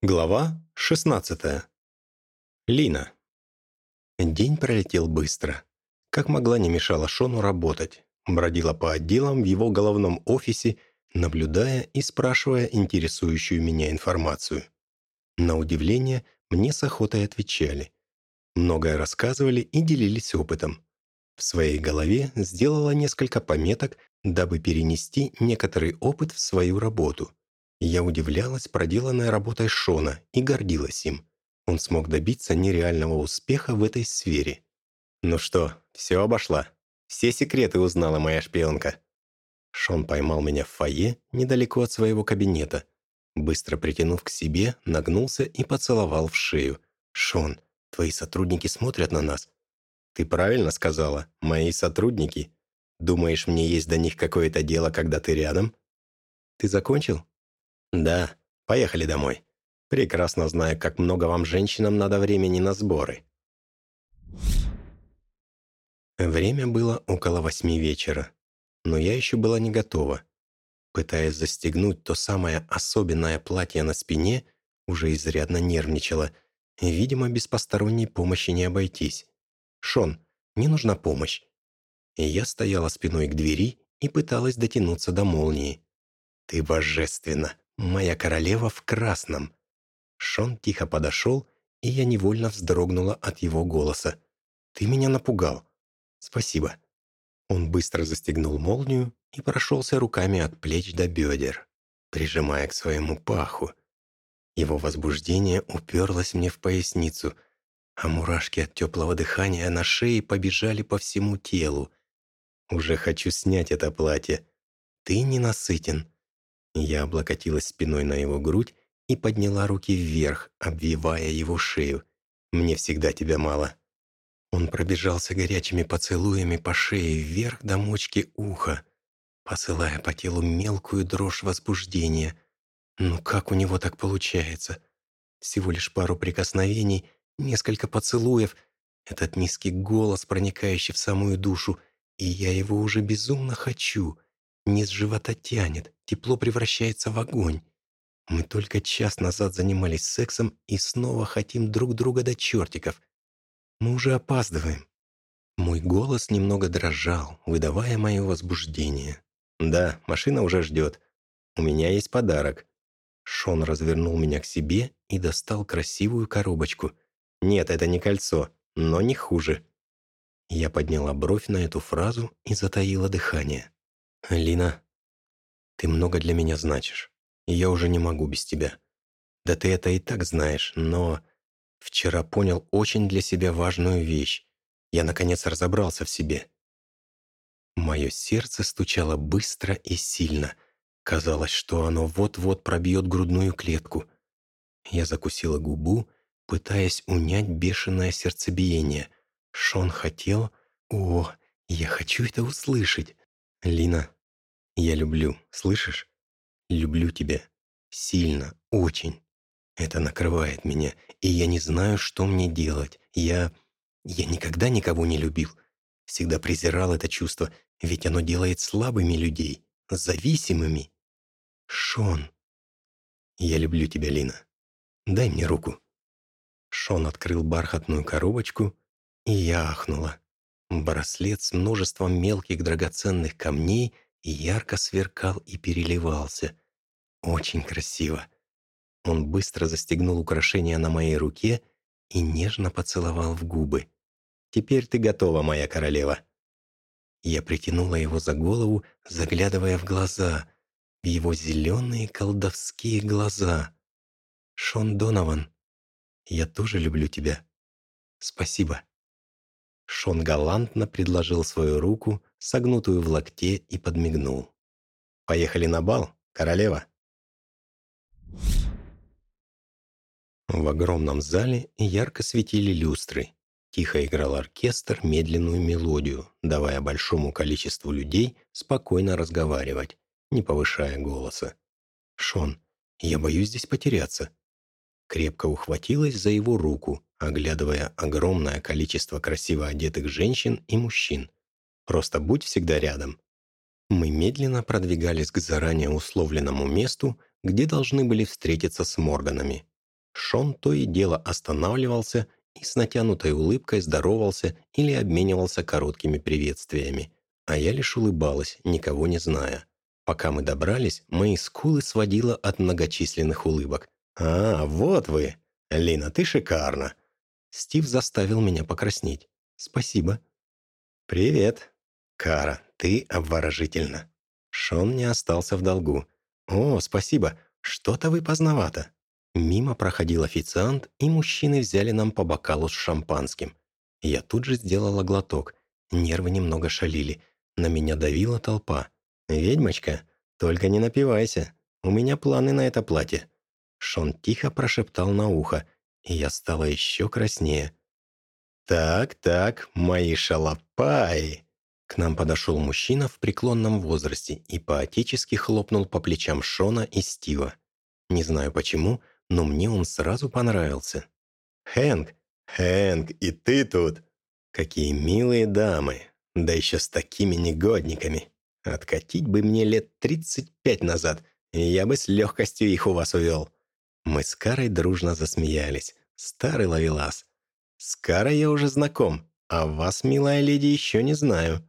Глава 16. Лина. День пролетел быстро. Как могла, не мешала Шону работать. Бродила по отделам в его головном офисе, наблюдая и спрашивая интересующую меня информацию. На удивление, мне с охотой отвечали. Многое рассказывали и делились опытом. В своей голове сделала несколько пометок, дабы перенести некоторый опыт в свою работу – я удивлялась проделанной работой Шона и гордилась им. Он смог добиться нереального успеха в этой сфере. «Ну что, все обошла? Все секреты узнала моя шпионка?» Шон поймал меня в фойе, недалеко от своего кабинета. Быстро притянув к себе, нагнулся и поцеловал в шею. «Шон, твои сотрудники смотрят на нас». «Ты правильно сказала, мои сотрудники. Думаешь, мне есть до них какое-то дело, когда ты рядом?» «Ты закончил?» «Да, поехали домой. Прекрасно знаю, как много вам, женщинам, надо времени на сборы». Время было около восьми вечера, но я еще была не готова. Пытаясь застегнуть то самое особенное платье на спине, уже изрядно нервничала. Видимо, без посторонней помощи не обойтись. «Шон, мне нужна помощь». И я стояла спиной к двери и пыталась дотянуться до молнии. «Ты божественна!» «Моя королева в красном». Шон тихо подошел, и я невольно вздрогнула от его голоса. «Ты меня напугал». «Спасибо». Он быстро застегнул молнию и прошелся руками от плеч до бедер, прижимая к своему паху. Его возбуждение уперлось мне в поясницу, а мурашки от теплого дыхания на шее побежали по всему телу. «Уже хочу снять это платье. Ты ненасытен». Я облокотилась спиной на его грудь и подняла руки вверх, обвивая его шею. «Мне всегда тебя мало». Он пробежался горячими поцелуями по шее вверх до мочки уха, посылая по телу мелкую дрожь возбуждения. Ну как у него так получается? Всего лишь пару прикосновений, несколько поцелуев, этот низкий голос, проникающий в самую душу, и я его уже безумно хочу — Низ живота тянет, тепло превращается в огонь. Мы только час назад занимались сексом и снова хотим друг друга до чертиков. Мы уже опаздываем. Мой голос немного дрожал, выдавая мое возбуждение. «Да, машина уже ждет. У меня есть подарок». Шон развернул меня к себе и достал красивую коробочку. «Нет, это не кольцо, но не хуже». Я подняла бровь на эту фразу и затаила дыхание. «Лина, ты много для меня значишь, и я уже не могу без тебя. Да ты это и так знаешь, но вчера понял очень для себя важную вещь. Я, наконец, разобрался в себе». Мое сердце стучало быстро и сильно. Казалось, что оно вот-вот пробьет грудную клетку. Я закусила губу, пытаясь унять бешеное сердцебиение. Шон хотел... О, я хочу это услышать. «Лина, я люблю, слышишь? Люблю тебя. Сильно, очень. Это накрывает меня, и я не знаю, что мне делать. Я... я никогда никого не любил. Всегда презирал это чувство, ведь оно делает слабыми людей, зависимыми. Шон. Я люблю тебя, Лина. Дай мне руку». Шон открыл бархатную коробочку, и я ахнула. Браслет с множеством мелких драгоценных камней ярко сверкал и переливался. Очень красиво. Он быстро застегнул украшение на моей руке и нежно поцеловал в губы. «Теперь ты готова, моя королева». Я притянула его за голову, заглядывая в глаза, в его зеленые колдовские глаза. «Шон Донован, я тоже люблю тебя. Спасибо». Шон галантно предложил свою руку, согнутую в локте, и подмигнул. «Поехали на бал, королева?» В огромном зале ярко светили люстры. Тихо играл оркестр медленную мелодию, давая большому количеству людей спокойно разговаривать, не повышая голоса. «Шон, я боюсь здесь потеряться». Крепко ухватилась за его руку, оглядывая огромное количество красиво одетых женщин и мужчин. «Просто будь всегда рядом». Мы медленно продвигались к заранее условленному месту, где должны были встретиться с Морганами. Шон то и дело останавливался и с натянутой улыбкой здоровался или обменивался короткими приветствиями. А я лишь улыбалась, никого не зная. Пока мы добрались, мои скулы сводило от многочисленных улыбок. «А, вот вы! Лина, ты шикарна!» Стив заставил меня покраснеть. «Спасибо». «Привет. Кара, ты обворожительна». Шон не остался в долгу. «О, спасибо. Что-то вы поздновато». Мимо проходил официант, и мужчины взяли нам по бокалу с шампанским. Я тут же сделала глоток. Нервы немного шалили. На меня давила толпа. «Ведьмочка, только не напивайся. У меня планы на это платье». Шон тихо прошептал на ухо, и я стала еще краснее. «Так, так, мои шалопаи!» К нам подошел мужчина в преклонном возрасте и поотечески хлопнул по плечам Шона и Стива. Не знаю почему, но мне он сразу понравился. «Хэнк! Хэнк, и ты тут! Какие милые дамы! Да еще с такими негодниками! Откатить бы мне лет 35 назад, и я бы с легкостью их у вас увел!» Мы с Карой дружно засмеялись. Старый ловелас. «С Карой я уже знаком, а вас, милая леди, еще не знаю».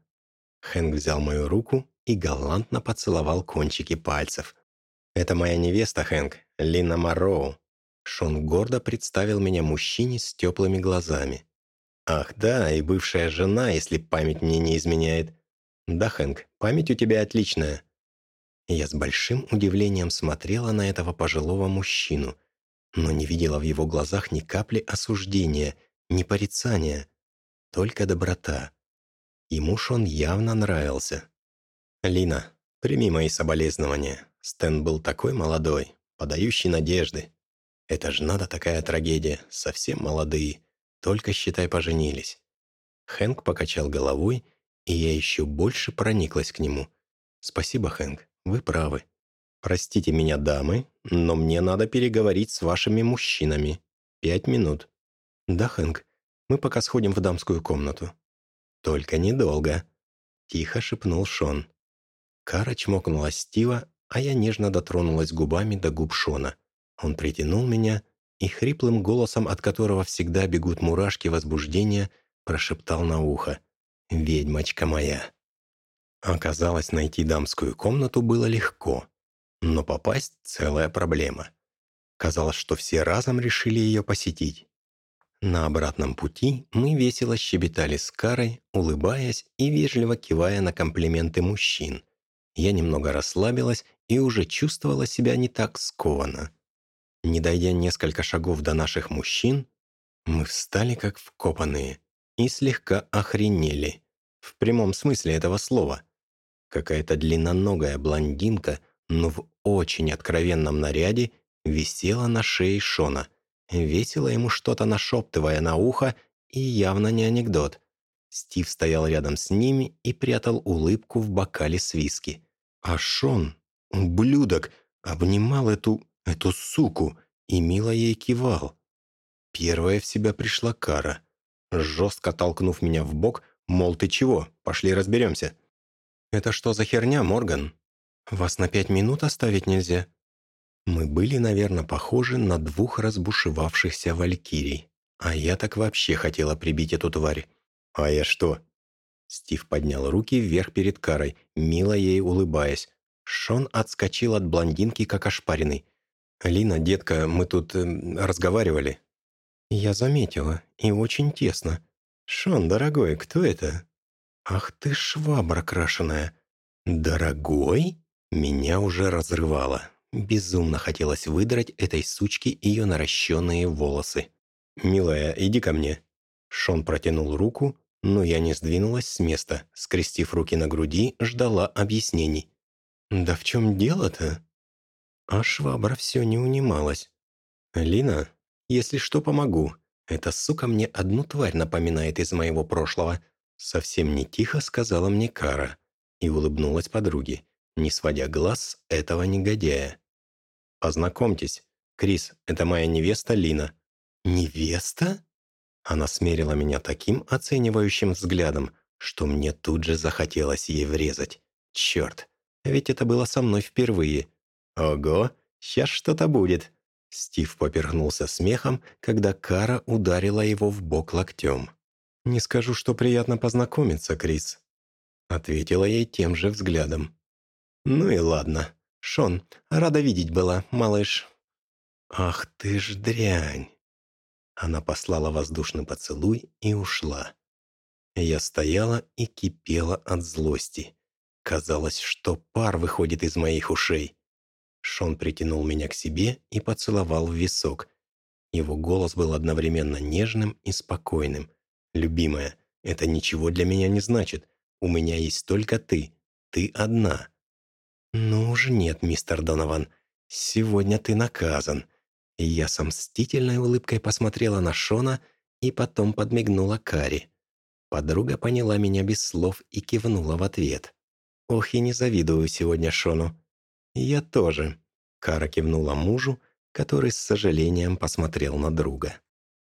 Хэнк взял мою руку и галантно поцеловал кончики пальцев. «Это моя невеста, Хэнк, Лина Мароу». Шон гордо представил меня мужчине с теплыми глазами. «Ах да, и бывшая жена, если память мне не изменяет. Да, Хэнк, память у тебя отличная. Я с большим удивлением смотрела на этого пожилого мужчину, но не видела в его глазах ни капли осуждения, ни порицания, только доброта. Ему Шон явно нравился. «Лина, прими мои соболезнования. Стэн был такой молодой, подающий надежды. Это ж надо такая трагедия, совсем молодые, только, считай, поженились». Хэнк покачал головой, и я еще больше прониклась к нему. «Спасибо, Хэнк. Вы правы. Простите меня, дамы, но мне надо переговорить с вашими мужчинами. Пять минут. Да, Хэнк, мы пока сходим в дамскую комнату. Только недолго. Тихо шепнул Шон. Кара чмокнула Стива, а я нежно дотронулась губами до губ Шона. Он притянул меня и хриплым голосом, от которого всегда бегут мурашки возбуждения, прошептал на ухо. «Ведьмочка моя!» Оказалось, найти дамскую комнату было легко, но попасть – целая проблема. Казалось, что все разом решили ее посетить. На обратном пути мы весело щебетали с Карой, улыбаясь и вежливо кивая на комплименты мужчин. Я немного расслабилась и уже чувствовала себя не так скованно. Не дойдя несколько шагов до наших мужчин, мы встали как вкопанные и слегка охренели. В прямом смысле этого слова – Какая-то длинноногая блондинка, но в очень откровенном наряде, висела на шее Шона, весело ему что-то нашептывая на ухо, и явно не анекдот. Стив стоял рядом с ними и прятал улыбку в бокале с виски. А Шон, ублюдок, обнимал эту... эту суку и мило ей кивал. Первая в себя пришла Кара, жестко толкнув меня в бок, мол, ты чего, пошли разберемся. «Это что за херня, Морган? Вас на пять минут оставить нельзя?» Мы были, наверное, похожи на двух разбушевавшихся валькирий. А я так вообще хотела прибить эту тварь. «А я что?» Стив поднял руки вверх перед Карой, мило ей улыбаясь. Шон отскочил от блондинки, как ошпаренный. «Лина, детка, мы тут э, разговаривали». «Я заметила, и очень тесно. Шон, дорогой, кто это?» «Ах ты швабра крашеная!» «Дорогой?» Меня уже разрывало. Безумно хотелось выдрать этой сучке ее наращенные волосы. «Милая, иди ко мне». Шон протянул руку, но я не сдвинулась с места, скрестив руки на груди, ждала объяснений. «Да в чем дело-то?» А швабра все не унималась. «Лина, если что, помогу. Эта сука мне одну тварь напоминает из моего прошлого. Совсем не тихо сказала мне Кара и улыбнулась подруге, не сводя глаз этого негодяя. «Познакомьтесь, Крис, это моя невеста Лина». «Невеста?» Она смерила меня таким оценивающим взглядом, что мне тут же захотелось ей врезать. Черт, ведь это было со мной впервые. Ого, сейчас что-то будет. Стив поперхнулся смехом, когда Кара ударила его в бок локтем. «Не скажу, что приятно познакомиться, Крис», — ответила ей тем же взглядом. «Ну и ладно. Шон, рада видеть была, малыш». «Ах ты ж дрянь!» Она послала воздушный поцелуй и ушла. Я стояла и кипела от злости. Казалось, что пар выходит из моих ушей. Шон притянул меня к себе и поцеловал в висок. Его голос был одновременно нежным и спокойным. «Любимая, это ничего для меня не значит. У меня есть только ты. Ты одна». «Ну уж нет, мистер Донован. Сегодня ты наказан». Я с мстительной улыбкой посмотрела на Шона и потом подмигнула Кари. Подруга поняла меня без слов и кивнула в ответ. «Ох, и не завидую сегодня Шону». «Я тоже», — Кара кивнула мужу, который с сожалением посмотрел на друга.